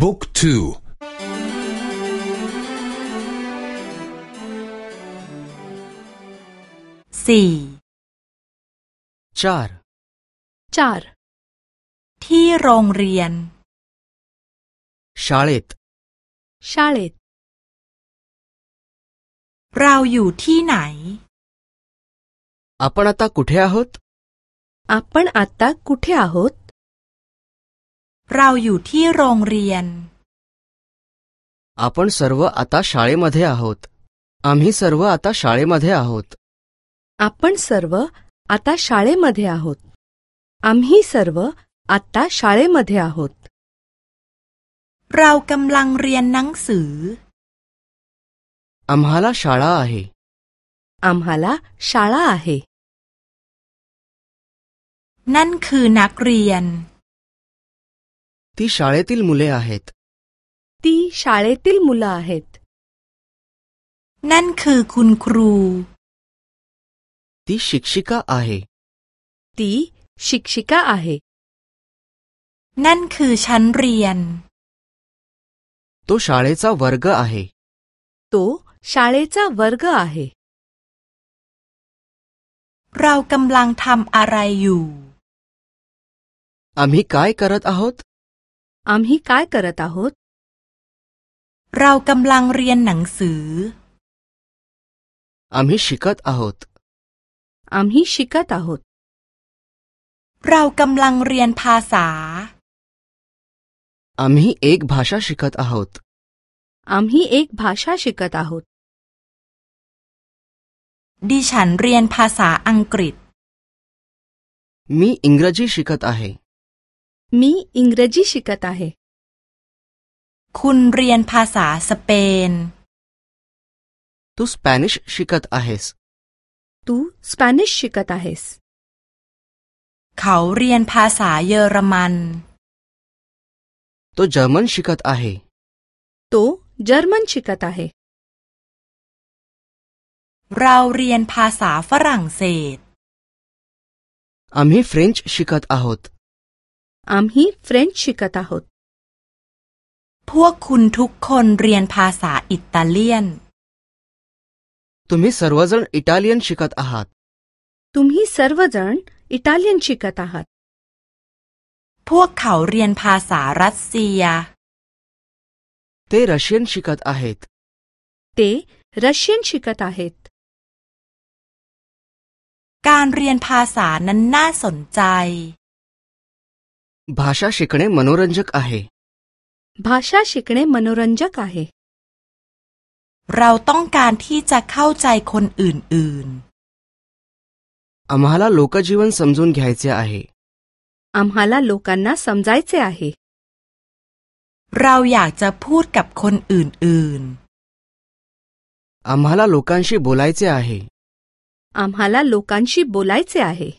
บุ๊กทูสี่จาร์จาร์ที่โรงเรียนชาลิตชาลิตเราอยู่ที่ไหนอปตาคุเท क ुหุตอัปนัตตาคุเทे आ หุตเราอยู่ที่โรงเรียน आपण सर्व आता शाळेमध्ये आहोत आम्ही सर्व आता शाळेमध्ये आहोत आपण सर्व आता शाळेमध्ये आहोत आम्ही सर्व आता शाळेमध्ये आहोत เรากำลังเรียนหนังสือ आम्हाला शाळा आहे आम्हाला शाळा आहे นั่นคือนักเรียน ती शाळेतील मुले आहेत ती शाळेतील मुलं आहेत ती शिक्षिका आहे ती शिक्षिका आहे तो शाळेचा वर्ग आहे तो शाळेचा वर्ग आहे राव यू आम्ही काय करत आहोत อามิีกายกระตาฮุตเรากำลังเรียนหนังสืออามิีชิกัตอาฮุตอามิีชิกัตอาฮุตเรากำลังเรียนภาษาอามิเอกภาษาชิกัตอาฮุตอามิเอกภาษาชิกัตอาฮุตดิฉันเรียนภาษาอังกฤษมีอังกฤษชิกัตอาเฮ मी इ ं ग ् र ษी शिकत आहे คุณเรียนภาษาสเปน तू स्पॅनिश शिकत เหे स तू स्पॅनिश शिकत आहेस เขาเรียนภาษาเยอรมันตเั तो जर्मन शिकत आहे तो जर्मन शिकत आहे เหราเรียนภาษาฝรั่งเศสอเมฟรีนช์ชิคัตอาฮต์อามฮีฟรนช์ชิกาตาฮดพวกคุณทุกคนเรียนภาษาอิตาเลียนทุมฮีสรวจันอิตาเลียนชิกาตาฮตทุมฮีสรวจันอิตาเลียนชิกาตาฮดพวกเขา เรียนภาษารัสเซียเตรัสเซียนชิกาตาฮดเตรัสเซียนชิกาตาฮดการเรียนภาษานั้นน่าสนใจ भाषा शिकणे मनोरंजक आहे भाषा शिकणे ภาษาชิกเนมโนรันจัก आहे เราต้องการที่จะเข้าใจคนอื่น आम्हाला लोकजीवन समजून घ्यायचे आहे आम्हाला लोकांना समजायचे आहे ๆเราอยากจะพูดกับคนอื่น आम्हाला लोकांशी बोलायचे आहे आम्हाला लोकांशी बोलायचे आहे